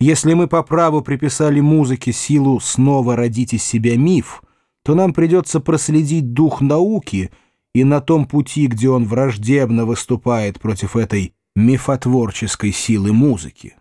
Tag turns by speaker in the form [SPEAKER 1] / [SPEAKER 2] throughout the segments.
[SPEAKER 1] Если мы по праву приписали музыке силу снова родить из себя миф, то нам придется проследить дух науки и на том пути, где он враждебно выступает против этой мифотворческой силы музыки.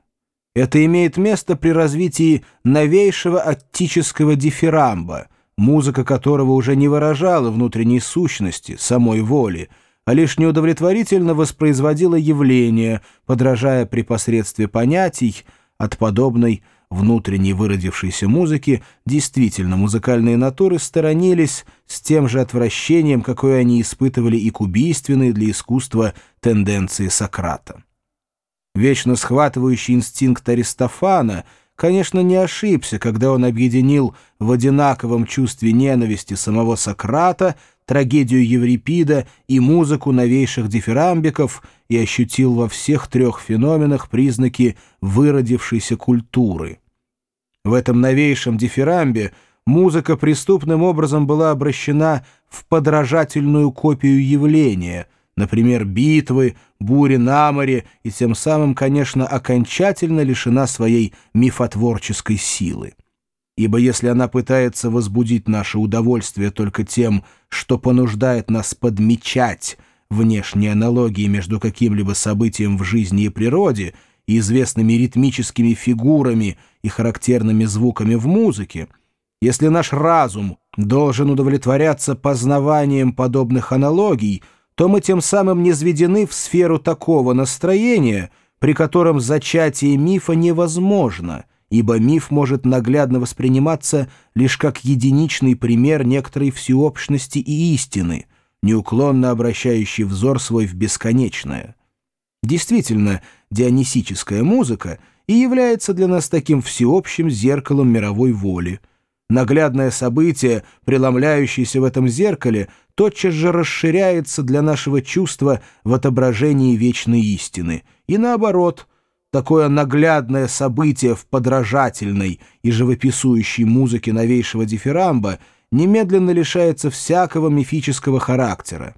[SPEAKER 1] Это имеет место при развитии новейшего аттического дифирамба, музыка которого уже не выражала внутренней сущности, самой воли, а лишь неудовлетворительно воспроизводила явления, подражая при посредстве понятий от подобной внутренней выродившейся музыки действительно музыкальные натуры сторонились с тем же отвращением, какое они испытывали и к убийственной для искусства тенденции Сократа. Вечно схватывающий инстинкт Аристофана, конечно, не ошибся, когда он объединил в одинаковом чувстве ненависти самого Сократа, трагедию Еврипида и музыку новейших дифирамбиков и ощутил во всех трех феноменах признаки выродившейся культуры. В этом новейшем дифирамбе музыка преступным образом была обращена в подражательную копию явления — например, битвы, бури на море, и тем самым, конечно, окончательно лишена своей мифотворческой силы. Ибо если она пытается возбудить наше удовольствие только тем, что понуждает нас подмечать внешние аналогии между каким-либо событием в жизни и природе и известными ритмическими фигурами и характерными звуками в музыке, если наш разум должен удовлетворяться познаванием подобных аналогий – то мы тем самым не низведены в сферу такого настроения, при котором зачатие мифа невозможно, ибо миф может наглядно восприниматься лишь как единичный пример некоторой всеобщности и истины, неуклонно обращающий взор свой в бесконечное. Действительно, дионисическая музыка и является для нас таким всеобщим зеркалом мировой воли. Наглядное событие, преломляющееся в этом зеркале, тотчас же расширяется для нашего чувства в отображении вечной истины. И наоборот, такое наглядное событие в подражательной и живописующей музыке новейшего дифирамба немедленно лишается всякого мифического характера.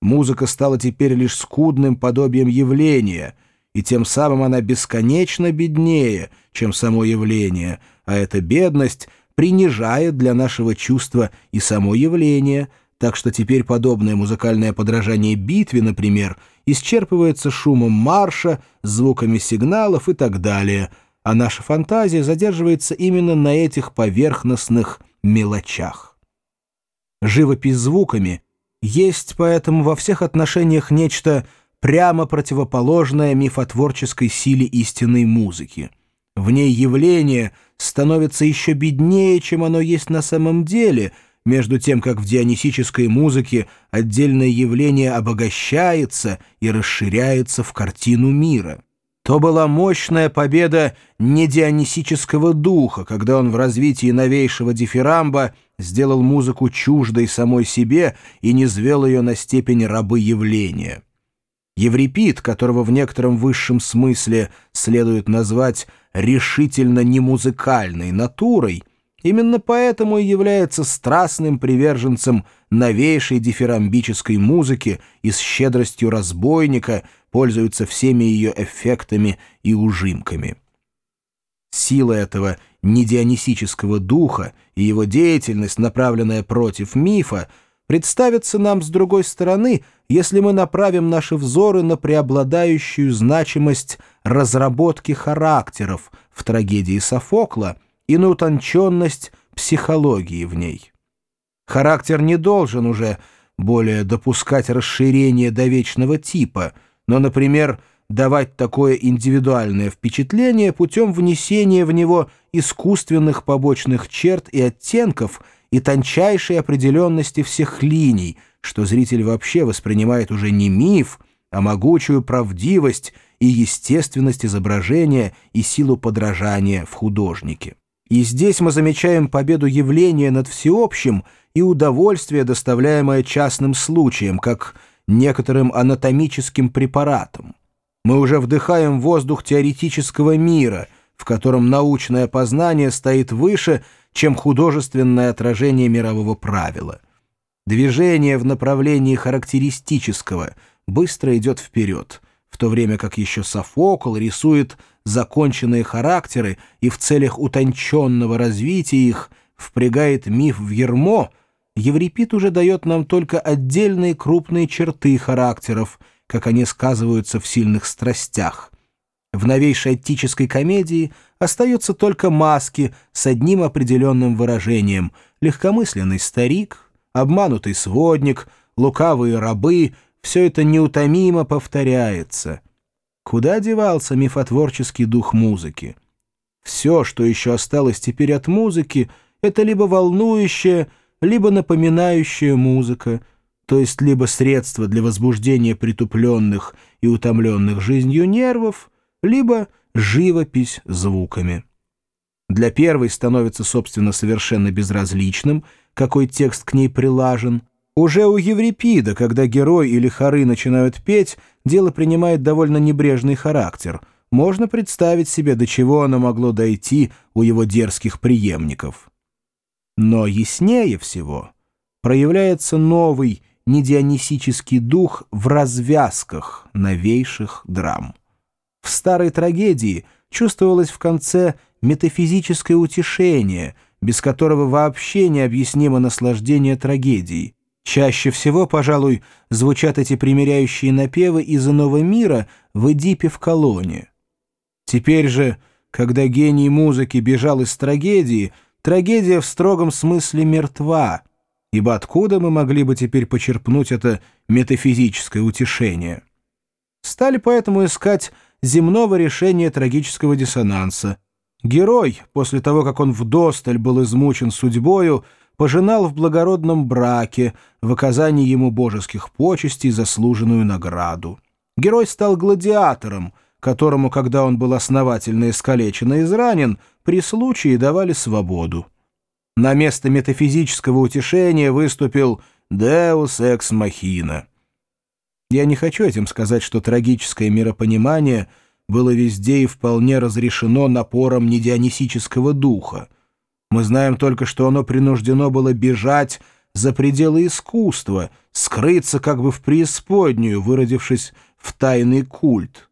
[SPEAKER 1] Музыка стала теперь лишь скудным подобием явления, и тем самым она бесконечно беднее, чем само явление, а эта бедность принижает для нашего чувства и само явление – так что теперь подобное музыкальное подражание битве, например, исчерпывается шумом марша, звуками сигналов и так далее, а наша фантазия задерживается именно на этих поверхностных мелочах. Живопись звуками есть поэтому во всех отношениях нечто прямо противоположное мифотворческой силе истинной музыки. В ней явление становится еще беднее, чем оно есть на самом деле — между тем как в дионисической музыке отдельное явление обогащается и расширяется в картину мира. То была мощная победа недионисического духа, когда он в развитии новейшего дифирамба сделал музыку чуждой самой себе и низвел ее на степень рабы явления. Еврипид, которого в некотором высшем смысле следует назвать решительно немузыкальной натурой — Именно поэтому и является страстным приверженцем новейшей дифирамбической музыки и с щедростью разбойника пользуется всеми ее эффектами и ужимками. Сила этого недионисического духа и его деятельность, направленная против мифа, представится нам с другой стороны, если мы направим наши взоры на преобладающую значимость разработки характеров в трагедии Софокла — и на утонченность психологии в ней. Характер не должен уже более допускать расширение до вечного типа, но, например, давать такое индивидуальное впечатление путем внесения в него искусственных побочных черт и оттенков и тончайшей определенности всех линий, что зритель вообще воспринимает уже не миф, а могучую правдивость и естественность изображения и силу подражания в художнике. И здесь мы замечаем победу явления над всеобщим и удовольствие, доставляемое частным случаем, как некоторым анатомическим препаратом. Мы уже вдыхаем воздух теоретического мира, в котором научное познание стоит выше, чем художественное отражение мирового правила. Движение в направлении характеристического быстро идет вперед — в то время как еще Софокл рисует законченные характеры и в целях утонченного развития их впрягает миф в ермо, Еврипид уже дает нам только отдельные крупные черты характеров, как они сказываются в сильных страстях. В новейшей аттической комедии остаются только маски с одним определенным выражением — легкомысленный старик, обманутый сводник, лукавые рабы — все это неутомимо повторяется. Куда девался мифотворческий дух музыки? Все, что еще осталось теперь от музыки, это либо волнующая, либо напоминающая музыка, то есть либо средство для возбуждения притупленных и утомленных жизнью нервов, либо живопись звуками. Для первой становится, собственно, совершенно безразличным, какой текст к ней прилажен — уже у Еврипида, когда герой или хоры начинают петь, дело принимает довольно небрежный характер. Можно представить себе, до чего оно могло дойти у его дерзких преемников. Но яснее всего проявляется новый недионисический дух в развязках новейших драм. В старой трагедии чувствовалось в конце метафизическое утешение, без которого вообще необъяснимо наслаждение трагедией, Чаще всего, пожалуй, звучат эти примиряющие напевы из иного мира в Эдипе в колонии. Теперь же, когда гений музыки бежал из трагедии, трагедия в строгом смысле мертва, ибо откуда мы могли бы теперь почерпнуть это метафизическое утешение? Стали поэтому искать земного решения трагического диссонанса. Герой, после того, как он вдосталь был измучен судьбою, пожинал в благородном браке, в оказании ему божеских почестей заслуженную награду. Герой стал гладиатором, которому, когда он был основательно искалечен и изранен, при случае давали свободу. На место метафизического утешения выступил «Deus ex machina». Я не хочу этим сказать, что трагическое миропонимание было везде и вполне разрешено напором недионисического духа. Мы знаем только, что оно принуждено было бежать за пределы искусства, скрыться как бы в преисподнюю, выродившись в тайный культ.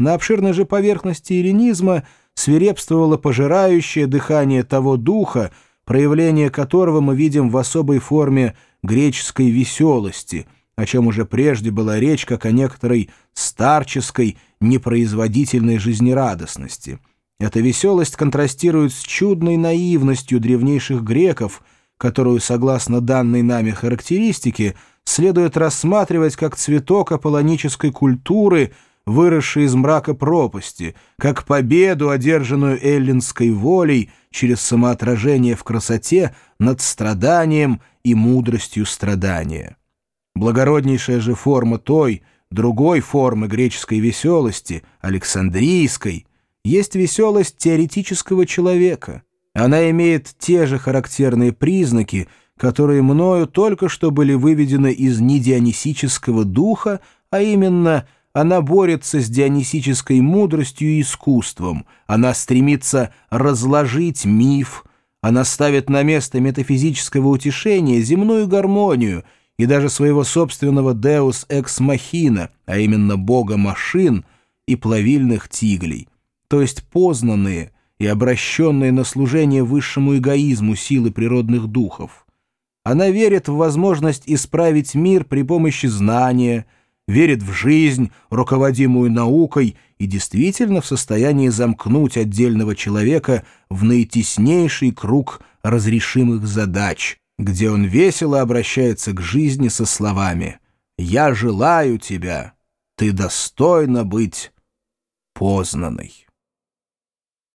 [SPEAKER 1] На обширной же поверхности эллинизма свирепствовало пожирающее дыхание того духа, проявление которого мы видим в особой форме греческой веселости, о чем уже прежде была речь как о некоторой старческой, непроизводительной жизнерадостности — эта веселость контрастирует с чудной наивностью древнейших греков, которую, согласно данной нами характеристике, следует рассматривать как цветок аполлонической культуры, выросший из мрака пропасти, как победу, одержанную эллинской волей через самоотражение в красоте над страданием и мудростью страдания. Благороднейшая же форма той, другой формы греческой веселости, Александрийской — есть веселость теоретического человека. Она имеет те же характерные признаки, которые мною только что были выведены из недионисического духа, а именно она борется с дионисической мудростью и искусством, она стремится разложить миф, она ставит на место метафизического утешения земную гармонию и даже своего собственного «deus ex machina», а именно бога машин и плавильных тиглей то есть познанные и обращенные на служение высшему эгоизму силы природных духов. Она верит в возможность исправить мир при помощи знания, верит в жизнь, руководимую наукой, и действительно в состоянии замкнуть отдельного человека в наитеснейший круг разрешимых задач, где он весело обращается к жизни со словами «Я желаю тебя, ты достойна быть познанной».